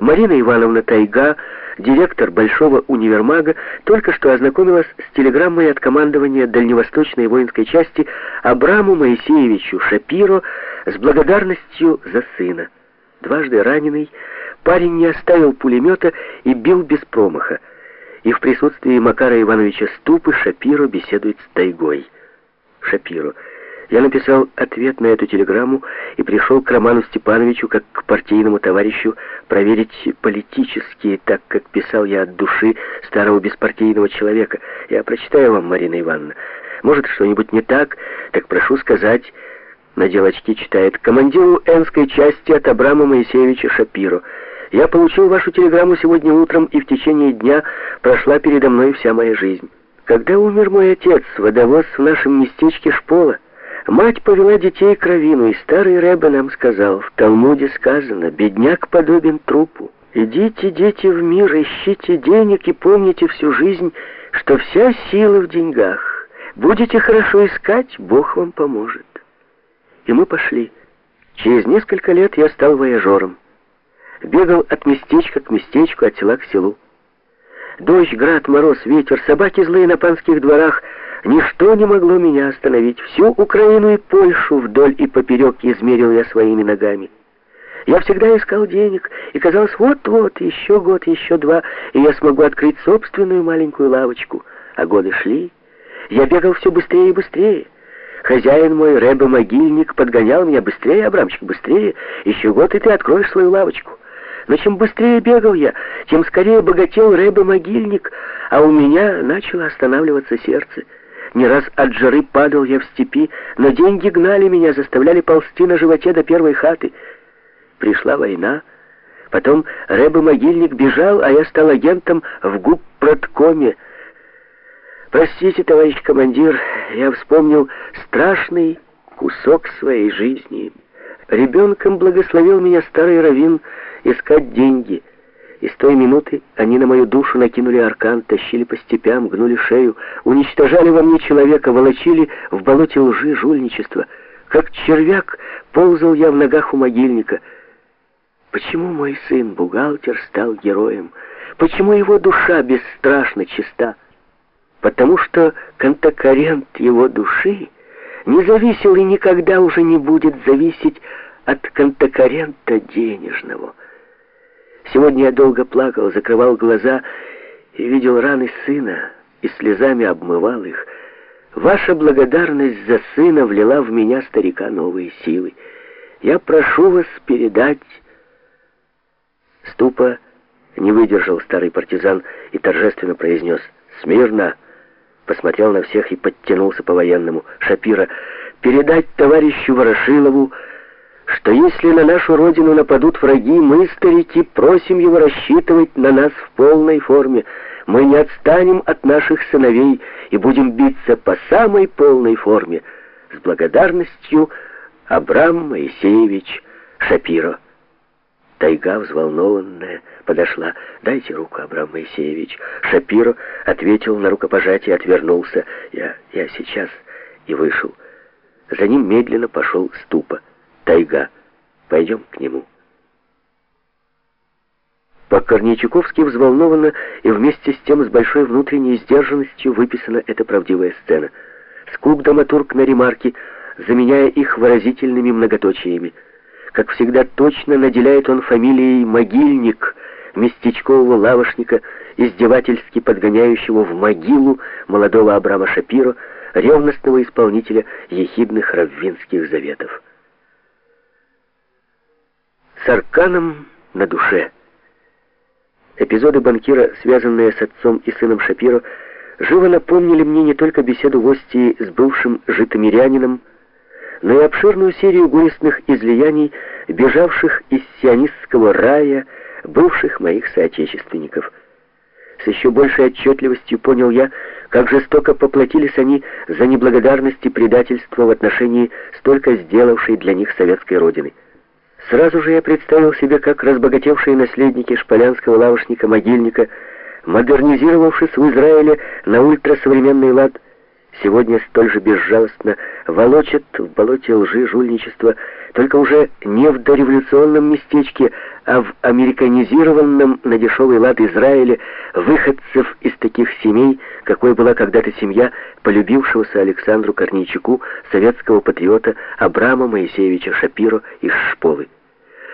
Марина Ивановна Тайга, директор Большого универмага, только что ознакомилась с телеграммой от командования Дальневосточной воинской части Абраму Моисеевичу Шапиро с благодарностью за сына. Дважды раненый, парень не оставил пулемета и бил без промаха. И в присутствии Макара Ивановича Ступы Шапиро беседует с Тайгой. Шапиро. Я написал ответ на эту телеграмму и пришел к Роману Степановичу как к партийному товарищу проверить политические, так как писал я от души старого беспартийного человека. Я прочитаю вам, Марина Ивановна. Может, что-нибудь не так, так прошу сказать. На делочке читает командиру Энской части от Абрама Моисеевича Шапиро. Я получил вашу телеграмму сегодня утром, и в течение дня прошла передо мной вся моя жизнь. Когда умер мой отец, водовоз в нашем местечке Шпола, Мать повела детей к равину, и старый Рэбе нам сказал, в Талмуде сказано, бедняк подобен трупу. Идите, дети, в мир, ищите денег и помните всю жизнь, что вся сила в деньгах. Будете хорошо искать, Бог вам поможет. И мы пошли. Через несколько лет я стал вояжером. Бегал от местечка к местечку, от села к селу. Дождь, град, мороз, ветер, собаки злые на панских дворах — Ничто не могло меня остановить. Всю Украину и Польшу вдоль и поперек измерил я своими ногами. Я всегда искал денег, и казалось, вот-вот, еще год, еще два, и я смогу открыть собственную маленькую лавочку. А годы шли. Я бегал все быстрее и быстрее. Хозяин мой, Рэбе-могильник, подгонял меня быстрее, Абрамчик, быстрее. Еще год, и ты откроешь свою лавочку. Но чем быстрее бегал я, тем скорее богател Рэбе-могильник, а у меня начало останавливаться сердце. Не раз от жары падал я в степи, но деньги гнали меня, заставляли ползти на животе до первой хаты. Пришла война. Потом Рэбе-могильник бежал, а я стал агентом в губпроткоме. Простите, товарищ командир, я вспомнил страшный кусок своей жизни. Ребенком благословил меня старый раввин искать деньги — и с той минуты они на мою душу накинули аркан, тащили по степям, гнули шею, уничтожали во мне человека, волочили в болоте лжи, жульничества. Как червяк ползал я в ногах у могильника. Почему мой сын, бухгалтер, стал героем? Почему его душа бесстрашно чиста? Потому что контакарент его души не зависел и никогда уже не будет зависеть от контакарента денежного. Сегодня я долго плакал, закрывал глаза и видел раны сына, и слезами обмывал их. Ваша благодарность за сына влила в меня, старика, новые силы. Я прошу вас передать... Ступа не выдержал старый партизан и торжественно произнес «Смирно!» Посмотрел на всех и подтянулся по-военному. Шапира «Передать товарищу Ворошилову что если на нашу родину нападут враги, мы, старики, просим его рассчитывать на нас в полной форме. Мы не отстанем от наших сыновей и будем биться по самой полной форме. С благодарностью Абрам Моисеевич Шапиро. Тайга, взволнованная, подошла. «Дайте руку, Абрам Моисеевич». Шапиро ответил на рукопожатие, отвернулся. «Я, я сейчас» и вышел. За ним медленно пошел ступа. Тайга. Пойдем к нему. По-корнейчуковски взволнованно и вместе с тем с большой внутренней сдержанностью выписана эта правдивая сцена. Скук-драматург на ремарки, заменяя их выразительными многоточиями. Как всегда точно наделяет он фамилией «Могильник», местечкового лавошника, издевательски подгоняющего в могилу молодого Абрама Шапиро, ревностного исполнителя ехидных раввинских заветов с арканом на душе. Эпизоды банкира, связанные с отцом и сыном Шапиро, живо напомнили мне не только беседу в Остии с бывшим житомирянином, но и обширную серию горестных излияний, бежавших из сионистского рая, бывших моих соотечественников. С еще большей отчетливостью понял я, как жестоко поплатились они за неблагодарность и предательство в отношении столько сделавшей для них советской родины. Сразу же я представил себе, как разбогатевшие наследники шполянского лавошника-могильника, модернизировавшись в Израиле на ультрасовременный лад, сегодня столь же безжалостно волочат в болоте лжи, жульничества, только уже не в дореволюционном местечке, а в американизированном на дешевый лад Израиле выходцев из таких семей, какой была когда-то семья полюбившегося Александру Корнейчуку, советского патриота Абрама Моисеевича Шапиро из Шполы.